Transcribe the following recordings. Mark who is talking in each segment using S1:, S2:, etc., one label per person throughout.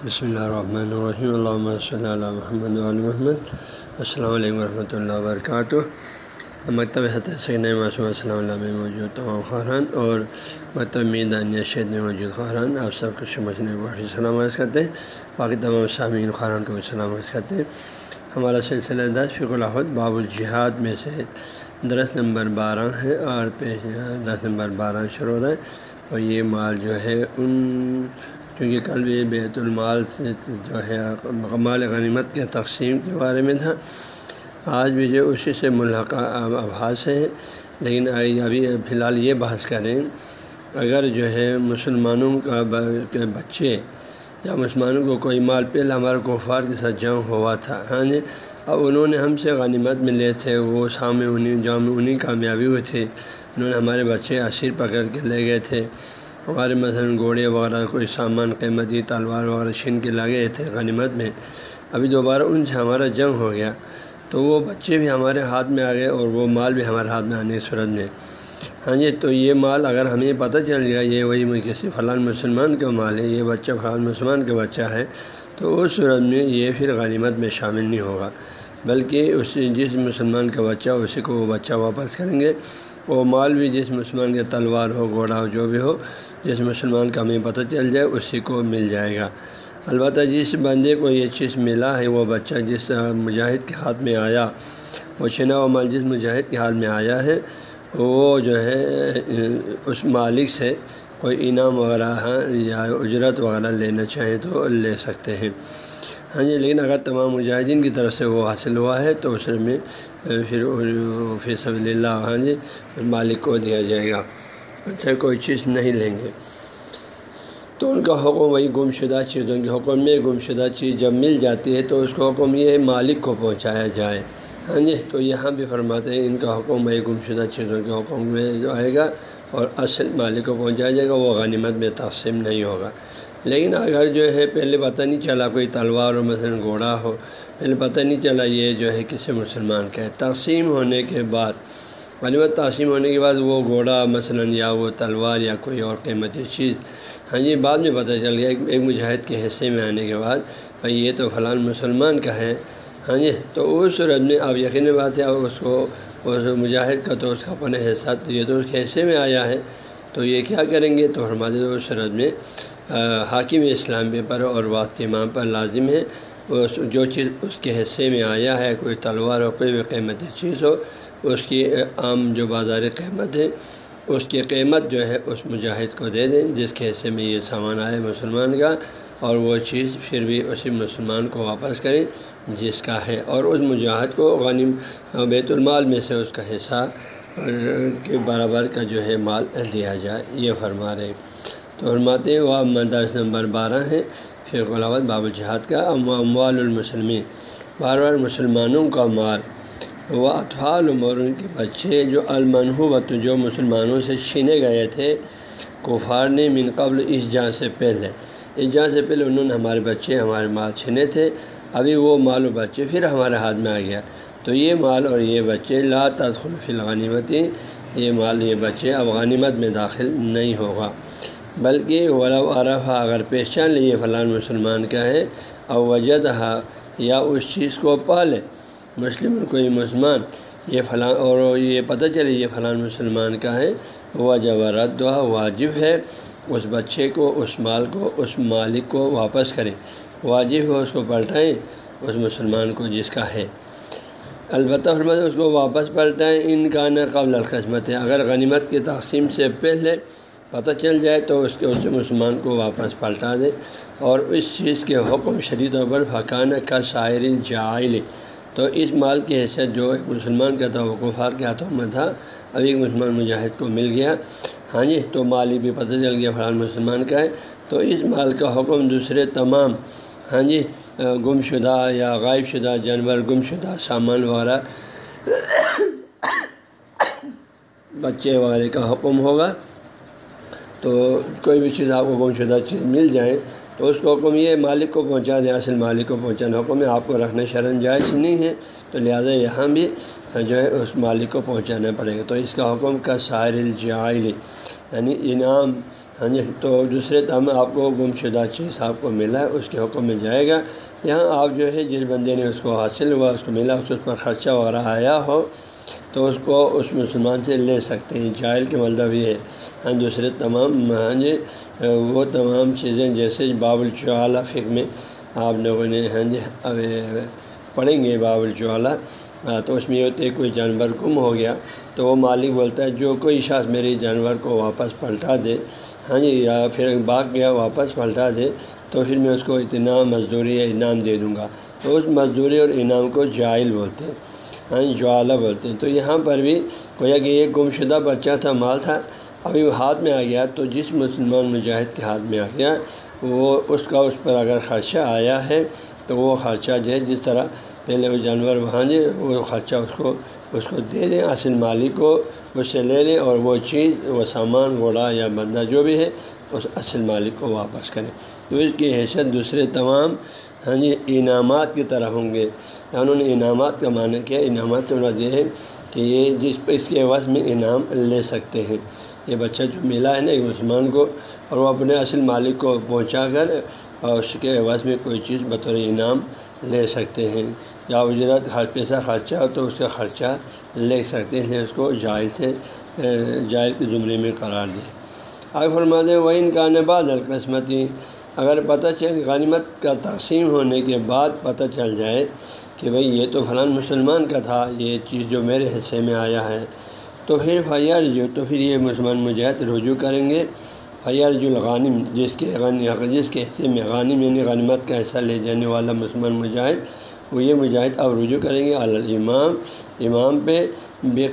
S1: بسم اللہ الرحمن الرحیم اللہ صلی اللہ محمد علیہ محمد السلام علیکم ورحمۃ اللہ وبرکاتہ مکتب سکن معصوم السلام علیہ میں موجود تمام خاران اور مکتب میدان شید میں موجود خاران آپ سب کو سمجھنے بڑی سلامت کرتے ہیں باقی تمام سامعین خاران کو بھی سلامت کرتے ہیں ہمارا سلسلہ دس فک الحد باب الجہاد میں سے درس نمبر بارہ ہے اور پیش دس نمبر بارہ شروع ہو رہا ہے اور یہ مال جو ہے ان کیونکہ کل بھی بیت المال سے جو ہے کمال غنیمت کے تقسیم کے بارے میں تھا۔ آج بھی جو اسی سے ملحقہ آبھاس ہے۔ لیکن ابھی فی الحال یہ بحث کریں، اگر جو ہے مسلمانوں کا کے بچے یا مسلمانوں کو کوئی مال پہلے ہمارے کوفار کے ساتھ جنگ ہوا تھا ہاں جی؟ اب انہوں نے ہم سے غنیمت میں لے تھے، وہ سامنے انہیں جام انہیں کامیابی ہوئی تھی۔ انہوں نے ہمارے بچے اسیر پکڑ کے لے گئے تھے۔ ہمارے مثلاً گھوڑے وغیرہ، کوئی سامان، قیمتی تلوار وغیرہ چھین کے لگے تھے غنیمت میں۔ ابھی دوبارہ ان سے ہمارا جنگ ہو گیا۔ تو وہ بچے بھی ہمارے ہاتھ میں آ گئے اور وہ مال بھی ہمارے ہاتھ میں آنے کی صورت میں۔ ہاں جی تو یہ مال اگر ہمیں پتہ چل گیا، یہ وہی کسی فلاں مسلمان کا مال ہے، یہ بچہ فلاں مسلمان کا بچہ ہے، تو اس صورت میں یہ پھر غنیمت میں شامل نہیں ہوگا۔ بلکہ اس جس مسلمان کا بچہ، اسی کو وہ بچہ واپس کریں گے۔ وہ مال بھی جس مسلمان کے تلوار ہو، گھوڑا ہو، جو بھی ہو جس مسلمان کا ہمیں پتہ چل جائے، اسی کو مل جائے گا۔ البتہ جس بندے کو یہ چیز ملا ہے، وہ بچہ جس مجاہد کے ہاتھ میں آیا، وہ چھنا و مال جس مجاہد کے ہاتھ میں آیا ہے، وہ جو ہے، اس مالک سے کوئی انعام وغیرہ ہاں، یا اجرت وغیرہ لینا چاہیں تو لے سکتے ہیں۔ ہاں جی لیکن اگر تمام مجاہدین کی طرف سے وہ حاصل ہوا ہے، تو اس میں پھر فی صبی اللہ ہاں جی مالک کو دیا جائے گا۔ اچھا کوئی چیز نہیں لیں گے۔ تو ان کا حکم وہی گم شدہ چیزوں کے حکم میں گم شدہ چیز جب مل جاتی ہے تو اس کو حکم یہ مالک کو پہنچایا جائے۔ ہاں جی تو یہاں بھی فرماتے ہیں ان کا حکم وہی گم شدہ چیزوں کے حکم میں جو آئے گا اور اصل مالک کو پہنچایا جائے گا، وہ غنیمت میں تقسیم نہیں ہوگا۔ لیکن اگر جو ہے پہلے پتہ نہیں چلا کوئی تلوار ہو، مثلاً گھوڑا ہو، پہلے پتہ نہیں چلا یہ جو ہے کسی مسلمان کا ہے۔ تقسیم ہونے کے بعد غنیمت تقسیم ہونے کے بعد وہ گھوڑا، مثلاً یا وہ تلوار یا کوئی اور قیمتی چیز۔ ہاں جی بعد میں پتہ چل گیا ایک مجاہد کے حصے میں آنے کے بعد بھائی یہ تو فلاں مسلمان کا ہے۔ ہاں جی تو اس صورت میں اب یقینی بات ہے اب اس کو، اس مجاہد کا تو اس کا اپنے حصہ، یہ تو اس کے حصے میں آیا ہے۔ تو یہ کیا کریں گے؟ تو ہمارے اس صورت میں حاکم اسلام پر اور وقت امام پر لازم ہے۔ جو چیز اس کے حصے میں آیا ہے، کوئی تلوار ہو، کوئی بھی قیمتی چیز ہو اس کی عام جو بازار قیمت ہے، اس کی قیمت جو ہے، اس مجاہد کو دے دیں، جس کے حصے میں یہ سامان آئے مسلمان کا، اور وہ چیز پھر بھی اسی مسلمان کو واپس کریں، جس کا ہے۔ اور اس مجاہد کو غنیم بیت المال میں سے اس کا حصہ کے برابر کا جو ہے مال دیا جائے، یہ فرما رہے تو فرماتے ہیں، وہ مدرس نمبر بارہ ہے پھر غلاوت باب الجہاد کا، اموال المسلمین۔ بار بار مسلمانوں کا مال وہ اطفال عمر ان کے بچے جو المنحوبت جو مسلمانوں سے چھینے گئے تھے، کفار نے من قبل اس جہاں سے پہلے، اس جہاں سے پہلے انہوں نے ہمارے بچے، ہمارے مال چھینے تھے، ابھی وہ مال و بچے پھر ہمارے ہاتھ میں آ گیا۔ تو یہ مال اور یہ بچے، لا تدخل فی الغنیمتی یہ مال، یہ بچے اب غنیمت میں داخل نہیں ہوگا۔ بلکہ ولا عرفہ، اگر پہچان لیے فلاں مسلمان کا ہے اور وجد یا اس چیز کو پالے۔ مسلم کوئی مسلمان، یہ فلاں، اور یہ پتہ چلے یہ فلاں مسلمان کا ہے وہ جب رد واجب ہے، اس بچے کو، اس مال کو، اس مالک کو واپس کریں۔ واجب ہے اس کو پلٹائیں، اس مسلمان کو جس کا ہے۔ البتہ حرمت اس کو واپس پلٹائیں، ان کا نہ قبل القسمت ہے۔ اگر غنیمت کی تقسیم سے پہلے پتہ چل جائے تو اس کے، اس مسلمان کو واپس پلٹا دے اور اس چیز کے حکم شدید طور پر فقانہ کا شاعر جائل تو اس مال کی حیثیت جو ایک مسلمان کا تھا وہ کفار کے ہاتھوں میں تھا، اب ایک مسلمان مجاہد کو مل گیا۔ ہاں جی تو مالی بھی پتہ چل گیا فرحان مسلمان کا ہے۔ تو اس مال کا حکم دوسرے تمام ہاں جی گم شدہ یا غائب شدہ جانور گم شدہ سامان وغیرہ بچے وغیرہ کا حکم ہوگا۔ تو کوئی بھی چیز آپ کو گم شدہ چیز مل جائے تو اس کو حکم یہ مالک کو پہنچا دیں، اصل مالک کو پہنچانا حکم ہے، آپ کو رکھنا شرن جائز نہیں ہے، تو لہٰذا یہاں بھی جو ہے اس مالک کو پہنچانا پڑے گا۔ تو اس کا حکم کا سائر الجائل یعنی انعام۔ ہاں جی تو دوسرے تم آپ کو گم شدہ چیز آپ کو ملا ہے، اس کے حکم میں جائے گا۔ یہاں آپ جو ہے، جس بندے نے اس کو حاصل ہوا، اس کو ملا، اس پر خرچہ وغیرہ آیا ہو، تو اس کو اس مسلمان سے لے سکتے ہیں۔ جائل کے مطلب یہ ہے۔ ہاں، دوسرے تمام ہاں جی وہ تمام چیزیں جیسے باب الچعالہ فکر میں آپ لوگوں نے ہاں جی پڑھیں گے باب الچعالہ تو اس میں یہ ہوتے کوئی جانور گم ہو گیا تو وہ مالک بولتا ہے، جو کوئی شخص میری جانور کو واپس پلٹا دے ہاں جی یا پھر بھاگ گیا واپس پلٹا دے، تو پھر میں اس کو اتنا مزدوری یا انعام دے دوں گا۔ تو اس مزدوری اور انعام کو جائل بولتے ہیں ہاں جوالا بولتے ہیں۔ تو یہاں پر بھی گویا کہ ایک گم شدہ بچہ تھا، مال تھا ابھی وہ ہاتھ میں آ گیا تو جس مسلمان مجاہد کے ہاتھ میں آ گیا، وہ اس کا اس پر اگر خرچہ آیا ہے تو وہ خرچہ جو ہے جس طرح پہلے وہ جانور وہاں جی وہ خرچہ اس کو اس کو دے دیں، اصل مالک کو، اس سے لے لیں اور وہ چیز، وہ سامان، گھوڑا یا بندہ جو بھی ہے، اس اصل مالک کو واپس کریں۔ تو اس کی حیثیت دوسرے تمام ہاں جی انعامات کی طرح ہوں گے۔ یعنی انہوں نے انعامات کا معنی کیا، انعامات سے مراد یہ ہے کہ یہ جس، اس کے عوض میں انعام لے سکتے ہیں۔ یہ بچہ جو ملا ہے نا ایک مسلمان کو اور وہ اپنے اصل مالک کو پہنچا کر اور اس کے عوض میں کوئی چیز بطور انعام لے سکتے ہیں۔ یا اجرت ہر پیسہ خرچہ ہو تو اس کا خرچہ لے سکتے ہیں، اس کو جائز سے جائز کے زمرے میں قرار دے۔ آگے فرما دیں وہ ان کا بعد القسمتی اگر پتہ چل، غنیمت کا تقسیم ہونے کے بعد پتہ چل جائے کہ بھئی یہ تو فلاں مسلمان کا تھا، یہ چیز جو میرے حصے میں آیا ہے۔ تو پھر فیار جو تو پھر یہ مسلمان مجاہد رجوع کریں گے۔ فیار جو الغانم، جس کے جس کے حصے میں غانم یعنی غنیمت کا حصہ لے جانے والا مسلمان مجاہد، وہ یہ مجاہد اب رجوع کریں گے۔ الامام، امام پہ بے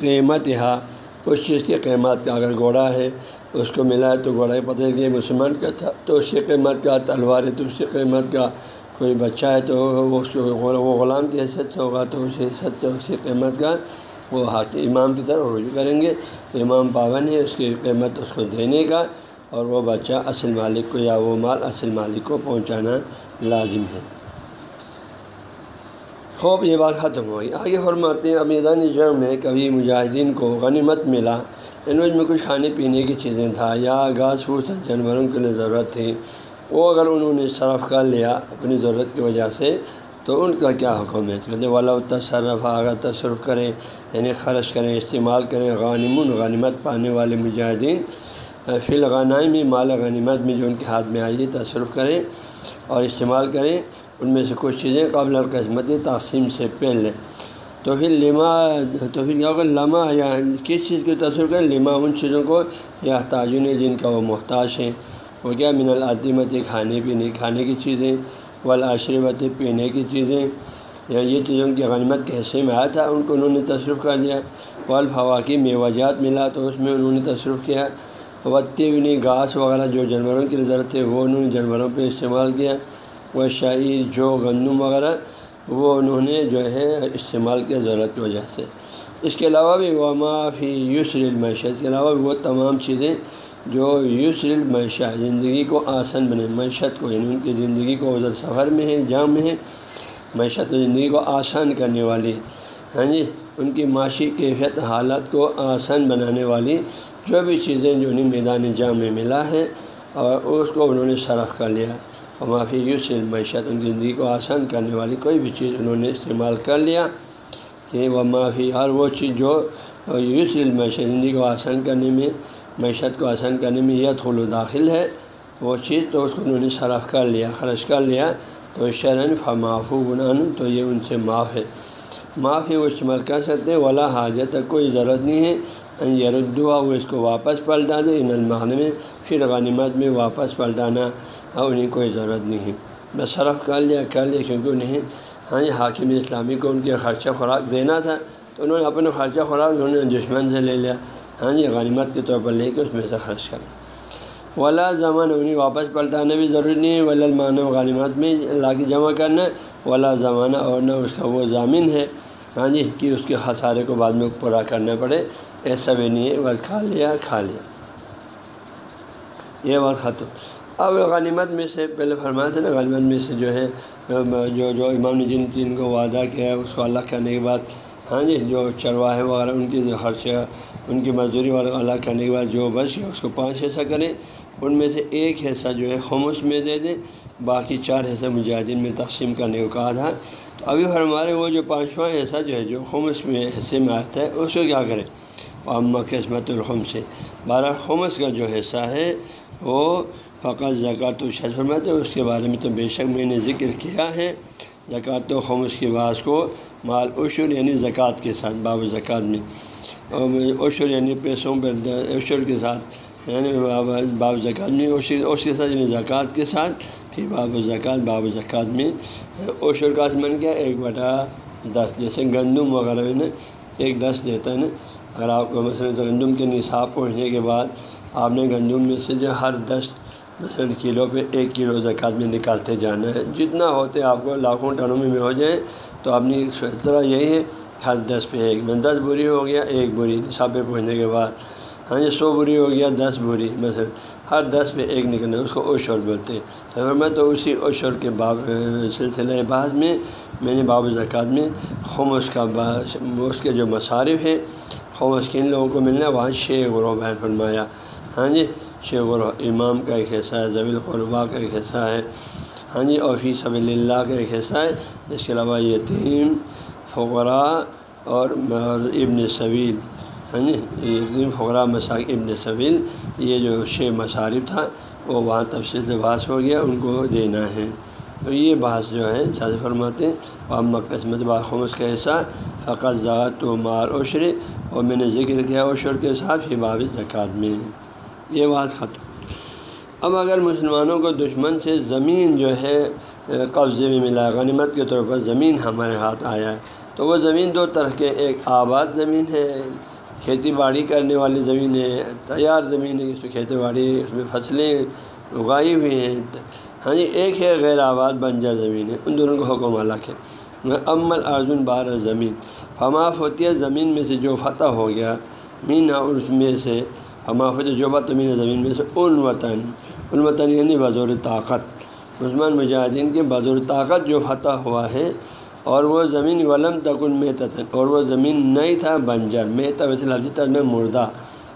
S1: قیمت یہاں اس چیز کی قیمت کا اگر گھوڑا ہے، اس کو ملا ہے تو گھوڑا پتہ کہ مسلمان کا تھا۔ تو اس کی قیمت کا تلوار ہے تو اس کی قیمت کا کوئی بچہ ہے تو وہ غلام کی حیثیت سے ہوگا تو اس حیثیت سے اس کی قیمت کا وہ ہاتھ امام کی طرف رجوع کریں گے۔ امام پاون ہے، اس کی قیمت اس کو دینے کا اور وہ بچہ اصل مالک کو یا وہ مال اصل مالک کو پہنچانا لازم ہے۔ خوب، یہ بات ختم ہوئی۔ آگے فرماتے ہیں، اب میدان جنگ میں کبھی مجاہدین کو غنیمت ملا۔ انوج میں کچھ کھانے پینے کی چیزیں تھا یا گھاس پھوس جانوروں کے لیے ضرورت تھی۔ وہ اگر انہوں نے صرف کر لیا، اپنی ضرورت کی وجہ سے تو ان کا کیا حکم ہے؟ کہتے والا تصرف اگر تصرف کریں یعنی خرچ کریں، استعمال کریں غانم غنیمت پانے والے مجاہدین، فی الغنائی میں مال غنیمت میں جو ان کے ہاتھ میں آئی تصرف کریں اور استعمال کریں۔ ان میں سے کچھ چیزیں قبل القسمتی تقسیم سے پہلے۔ تو پھر لما، تو پھر کیا ہوگا؟ لمحہ یا کس چیز کی تصور کریں؟ لما ان چیزوں کو یا تاجن جن کا وہ محتاج ہیں۔ وہ کیا؟ من العدیمت، کھانے پینے، کھانے کی چیزیں۔ والعشربت پینے کی چیزیں، یا یہ چیزوں کی غنیمت کے حصے میں آیا تھا، ان کو انہوں نے تصرف کر دیا۔ والفوا کی میوجات ملا، تو اس میں انہوں نے تصرف کیا۔ وتی گھاس وغیرہ جو جانوروں کی ضرورت ہے وہ انہوں نے جانوروں پہ استعمال کیا۔ وہ شعیر، جو گندم وغیرہ، وہ انہوں نے جو ہے استعمال کیا ضرورت کی وجہ سے۔ اس کے علاوہ بھی وہ معافی یسر المعیشت کے علاوہ بھی وہ تمام چیزیں جو یسر المعیشہ زندگی کو آسان بنے، معیشت کو یعنی ان کی زندگی کو ادھر سفر میں ہے، جام میں ہے، معیشت زندگی کو آسان کرنے والی۔ ہاں جی ان کی معاشی کیفیت حالت کو آسان بنانے والی جو بھی چیزیں جو انہیں میدان جام میں ملا ہے، اور اس کو انہوں نے شرف کر لیا۔ اور معافی یوس معیشت ان کی زندگی کو آسان کرنے والی کوئی بھی چیز انہوں نے استعمال کر لیا کہ وہ معافی ہر وہ چیز جو یوس معیشت زندگی کو آسان کرنے میں معیشت کو آسان کرنے میں یہ خلو داخل ہے۔ وہ چیز تو اس کو انہوں نے شرف کر لیا، خرچ کر لیا۔ تو شرن فمافو گنان تو یہ ان سے معاف ہے۔ معافی وہ استعمال کر سکتے ولا حاجت تک کوئی ضرورت نہیں ہے۔ یردوا وہ اس کو واپس پلٹا دے، ان المحل میں، پھر غنیمت میں واپس پلٹانا، اور انہیں کوئی ضرورت نہیں ہے۔ بس صرف کر لیا کر لیا، کیونکہ انہیں ہاں جی، حاکم اسلامی کو ان کے خرچہ خوراک دینا تھا۔ تو انہوں نے اپنا خرچہ خوراک انہوں نے دشمن سے لے لیا۔ ہاں جی غنیمت کے طور پر لے کے اس میں سے خرچ کر ولا زمان، انہیں واپس پلٹانا بھی ضروری نہیں ہے۔ ولا معنی غنیمت میں لا کے جمع کرنا ولا زمانہ اور نہ اس کا وہ ضامن ہے۔ ہاں جی کہ اس کے خسارے کو بعد میں پورا کرنا پڑے۔ ایسا بھی نہیں ہے۔ بس کھا لیا کھا لیا۔ یہ بات ختم۔ اب غنیمت میں سے پہلے فرمایا تھا نا، غنیمت میں سے جو ہے، جو جو امام نے جن جن کو وعدہ کیا ہے، اس کو اللہ کرنے کے بعد ہاں جی جو چرواہے وغیرہ، ان کی خرچ ان کی مزدوری وغیرہ الگ کرنے کے بعد جو بس اس کو پانچ حصہ کریں۔ ان میں سے ایک حصہ جو ہے خمس میں دے دیں، باقی چار حصہ مجاہدین میں تقسیم کرنے کو کہا تھا۔ تو ابھی ہمارے وہ جو پانچواں حصہ جو ہے، جو خمس میں حصے میں آتا ہے، اس کو کیا کریں؟ عامہ قسمت الخم سے بارہ خمس کا جو حصہ ہے، وہ فقط زکوٰۃ و شرمت ہے اس کے بارے میں تو بے شک میں نے ذکر کیا ہے۔ زکوٰۃ و خمس کی بعض کو مال، عشر یعنی زکوٰۃ کے ساتھ، باب زکوٰۃ میں۔ اور عشر یعنی پیسوں پر عشر کے ساتھ یعنی باب زکوٰۃ میں۔ عشر اس کے ساتھ یعنی زکوٰۃ کے ساتھ، پھر باب زکوٰۃ باب زکوٰۃ میں۔ عشر کا من کیا؟ ایک بٹا دس، جیسے گندم وغیرہ میں نا، ایک دس دیتا ہے نا۔ اگر آپ کو مثلاً گندم کے نصاب پہنچنے کے بعد آپ نے گندم میں سے جو ہر دس مثلاً کلو پہ ایک کلو زکوٰۃ میں نکالتے جانا ہے۔ جتنا ہوتے آپ کو لاکھوں ٹنوں میں ہو جائے تو اپنی طرح یہی ہے، ہر دس پہ ایک میں دس بری ہو گیا، ایک بری نصاب پہ پہنچنے کے بعد۔ ہاں جی سو بری ہو گیا، دس بری مثلاً۔ ہر دس پہ ایک نکلنا، اس کو اوشور بولتے ہیں۔ سر میں تو اسی اوشور کے باب سلسلہ بعض میں میں نے باب زکوٰۃ میں خمس کا اس کے جو مصارف ہیں خمس کن لوگوں کو ملنا۔ وہاں شیخ غروہ بیان فرمایا ہاں جی شیخ غروہ امام کا ایک حصہ ہے زویل قربا کا ایک حصہ ہے۔ ہاں جی اور فی صبی اللہ کا ایک حصہ ہے۔ اس کے علاوہ یتیم، فقراء اور ابن صویل ہاں جی یتیم، فقراء مساق ابن صویل یہ جو شے مصارف تھا، وہ وہاں تفصیل سے بحث ہو گیا، ان کو دینا ہے۔ تو یہ بحث جو ہے شاذ فرماتے ہیں، وہاں قسمت باخمس کا حصہ، فقط ذات و مار عشر، اور میں نے ذکر کیا عشر کے ساتھ ہی باب زکوٰۃ میں۔ یہ بات ختم۔ اب اگر مسلمانوں کو دشمن سے زمین جو ہے قبضے میں ملا، غنیمت کے طور پر زمین ہمارے ہاتھ آیا ہے تو وہ زمین دو طرح کے، ایک آباد زمین ہے، کھیتی باڑی کرنے والی زمین ہے، تیار زمین ہے، اس میں کھیتی باڑی، اس میں فصلیں اگائی ہوئی ہیں ہاں جی ایک ہے غیر آباد بنجر زمین ہے، ان دونوں کو حکم الگ ہے۔ امل ارجن بار زمین فماف ہوتی زمین میں سے جو فتح ہو گیا مین اس میں سے ہماف ہوتی جو بات زمین میں سے، ان وطن ان یعنی بزور طاقت۔ عثمان مجاہدین کے بزور طاقت جو فتح ہوا ہے اور وہ زمین ولم تکن میں اور وہ زمین نہیں تھا بنجر۔ میں ویسے لفظ میں مردہ۔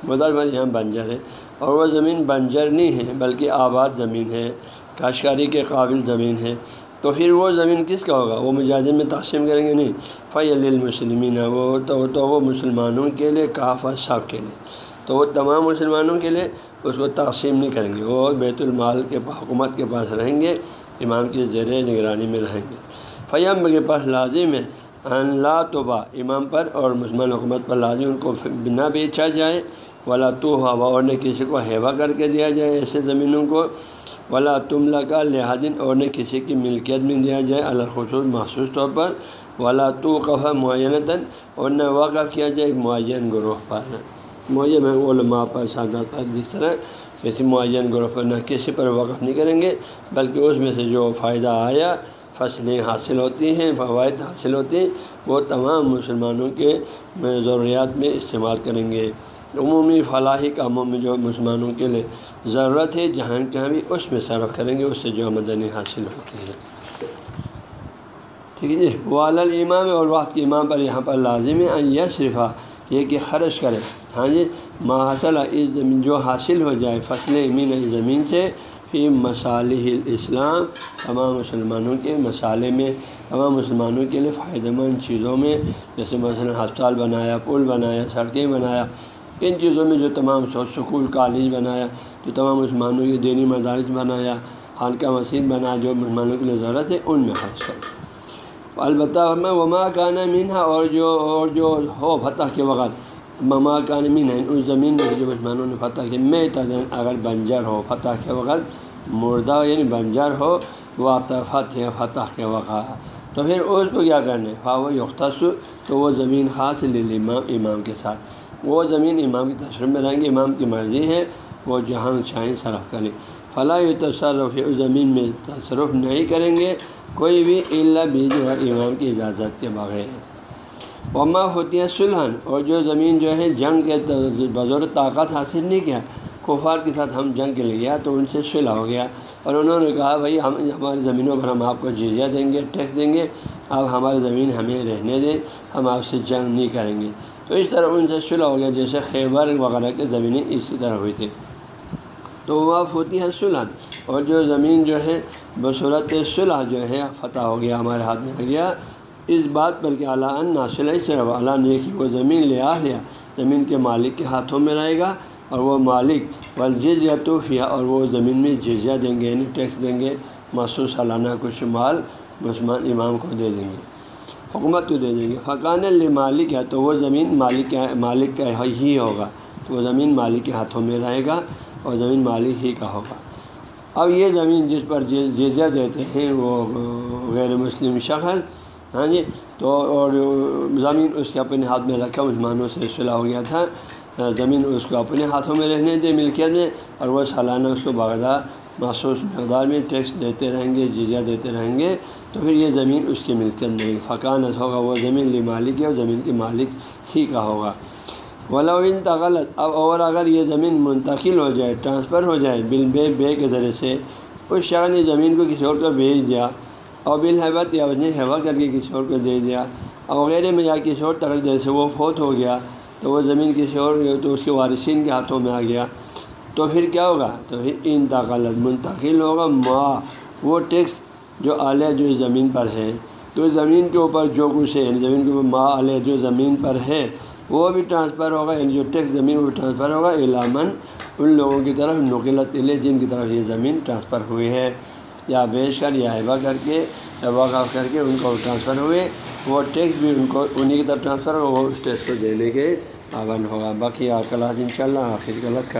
S1: مردہ میں یہاں بنجر ہے۔ اور وہ زمین بنجر نہیں ہے، بلکہ آباد زمین ہے۔ کاشتکاری کے قابل زمین ہے۔ تو پھر وہ زمین کس کا ہوگا؟ وہ مجاہدین میں تقسیم کریں گے نہیں۔ فی المسلمین وہ تو تو وہ مسلمانوں کے لیے کافا صاحب کے لیے۔ تو وہ تمام مسلمانوں کے لیے اس کو تقسیم نہیں کریں گے، وہ بیت المال کے حکومت کے پاس رہیں گے، امام کی زیر نگرانی میں رہیں گے۔ فیم کے پاس لازم ہے ان اللہ توبہ، امام پر اور مسلمان حکومت پر لازم ان کو بنا بیچا جائے۔ ولا تو ہوا اور نہ کسی کو ہیوا کر کے دیا جائے ایسے زمینوں کو۔ ولا تملا کا لہٰذن اور نہ کسی کی ملکیت میں دیا جائے الخصوص محسوس طور پر۔ ولا تو قفا معینتاً، اور نہ واقف کیا جائے، ایک معین گروہ پر معین علماء پر سادات پر جس طرح کسی معین گروہ پر نہ کسی پر وقف نہیں کریں گے، بلکہ اس میں سے جو فائدہ آیا، فصلیں حاصل ہوتی ہیں، فوائد حاصل ہوتی ہیں، وہ تمام مسلمانوں کے ضروریات میں استعمال کریں گے۔ عمومی فلاحی کاموں میں جو مسلمانوں کے لیے ضرورت ہے، جہاں کہیں بھی اس میں صرف کریں گے، اس سے جو آمدنی حاصل ہوتی ہے۔ ٹھیک ہے جی۔ وال امام اور وقت کے امام پر یہاں پر لازم ہے یہ صرفہ یہ کہ خرچ کرے ہاں جی محاصل اس زمین، جو حاصل ہو جائے فصلیں امین زمین سے، فی مصالح الاسلام، تمام مسلمانوں کے مسالے میں، تمام مسلمانوں کے لیے فائدہ مند چیزوں میں، جیسے مثلاً ہسپتال بنایا، پل بنایا، سڑکیں بنایا، ان چیزوں میں جو تمام سکول، کالج بنایا، جو تمام مسلمانوں کے دینی مدارس بنایا، خانقاہ مسجد بنا، جو مسلمانوں کے لیے ضرورت ہے، ان میں خرچ کریں البتہ میں وما کانا مینہ اور جو اور جو ہو فتح کے وقت مما کان مین ہے اس زمین میں جو مسلمانوں نے فتح کی میں تدن اگر بنجر ہو فتح کے وقت مردہ یعنی بنجر ہو وہ فتح فتح کے وقت. تو پھر اس کو کیا کرنے؟ فاو یختص تو وہ زمین خاص لے امام امام کے ساتھ. وہ زمین امام کی تصرف میں رہیں گے، امام کی مرضی ہے، وہ جہاں چاہیں صرف کریں فلاح تصرف اس زمین میں تصرف نہیں کریں گے، کوئی بھی اللہ بیج اور امام کی اجازت کے بغیر. وما ہوتی ہے سلحن اور جو زمین جو ہے جنگ کے بزور طاقت حاصل نہیں کیا، کفار کے ساتھ ہم جنگ کے لیے گیا تو ان سے صلح ہو گیا۔ اور انہوں نے کہا، بھائی، ہم، ہماری زمینوں پر ہم آپ کو جزیہ دیں گے، ٹیکس دیں گے، آپ ہماری زمین ہمیں رہنے دیں، ہم آپ سے جنگ نہیں کریں گے۔ تو اس طرح ان سے صلح ہو گیا، جیسے خیبر وغیرہ کے زمینیں اسی طرح ہوئی تھی۔ تو واف ہوتی ہے صلح اور جو زمین جو ہے بصورت صلح جو ہے، فتح ہو گیا، ہمارے ہاتھ میں آ گیا۔ اس بات پر کہ اعلیٰ ناصل صرف اعلیٰ نے کہ وہ زمین لے آ لیا، زمین کے مالک کے ہاتھوں میں رہے گا اور وہ مالک والجز یا توفیہ اور وہ زمین میں جزیہ دیں گے یعنی ٹیکس دیں گے مخصوص سالانہ کچھ مال مسلمان امام کو دے دیں گے، حکومت کو دے دیں گے۔ فقان مالک ہے تو وہ زمین مالک مالک کا ہی ہوگا، تو وہ زمین مالک کے ہاتھوں میں رہے گا اور زمین مالک ہی کا ہوگا۔ اب یہ زمین جس پر جزیہ دیتے ہیں، وہ غیر مسلم شخص ہاں جی؟ تو اور زمین اس کے اپنے ہاتھ میں رکھا مسلمانوں سے صلاح ہو گیا تھا۔ زمین اس کو اپنے ہاتھوں میں رہنے دے ملکیت میں اور وہ سالانہ اس کو باغدہ مخصوص مقدار میں ٹیکس دیتے رہیں گے، جزیہ دیتے رہیں گے۔ تو پھر یہ زمین اس کی ملکیت میں فقانت ہوگا۔ وہ زمین لی مالک ہے اور زمین کے مالک ہی کا ہوگا۔ ولاؤن تغلط اب اور اگر یہ زمین منتقل ہو جائے، ٹرانسفر ہو جائے، بل بے بے کے ذریعے سے اس شخص نے زمین کو کسی اور کو بھیج دیا اور بل حیبت یا وزن ہوا کر کے کسی اور کو دے دیا اور وغیرہ میں یا کسی اور جیسے وہ فوت ہو گیا تو وہ زمین کسی اور تو اس کے وارثین کے ہاتھوں میں آ گیا۔ تو پھر کیا ہوگا؟ تو پھر انتقالت منتقل ہوگا۔ ماں وہ ٹیکس جو اعلیٰ جو زمین پر ہے۔ تو زمین کے اوپر جو کچھ ہے یعنی زمین کے اوپر ماں اعلیٰ جو زمین پر ہے، وہ بھی ٹرانسفر ہوگا۔ یعنی جو ٹیکس زمین وہ ٹرانسفر ہوگا۔ علامن ان لوگوں کی طرف نقلت علیہ جن کی طرف یہ زمین ٹرانسفر ہوئی ہے۔ یا بیچ کر یا ہیبا کر کے یا واقف کر کے ان کو ٹرانسفر ہوئے، وہ ٹیکس بھی ان کو انہیں کی طرف ٹرانسفر ہو وہ اس ٹیکس کو دینے کے پابند ہوگا۔ باقی کلاس ان شاء اللہ آخر غلط کرتے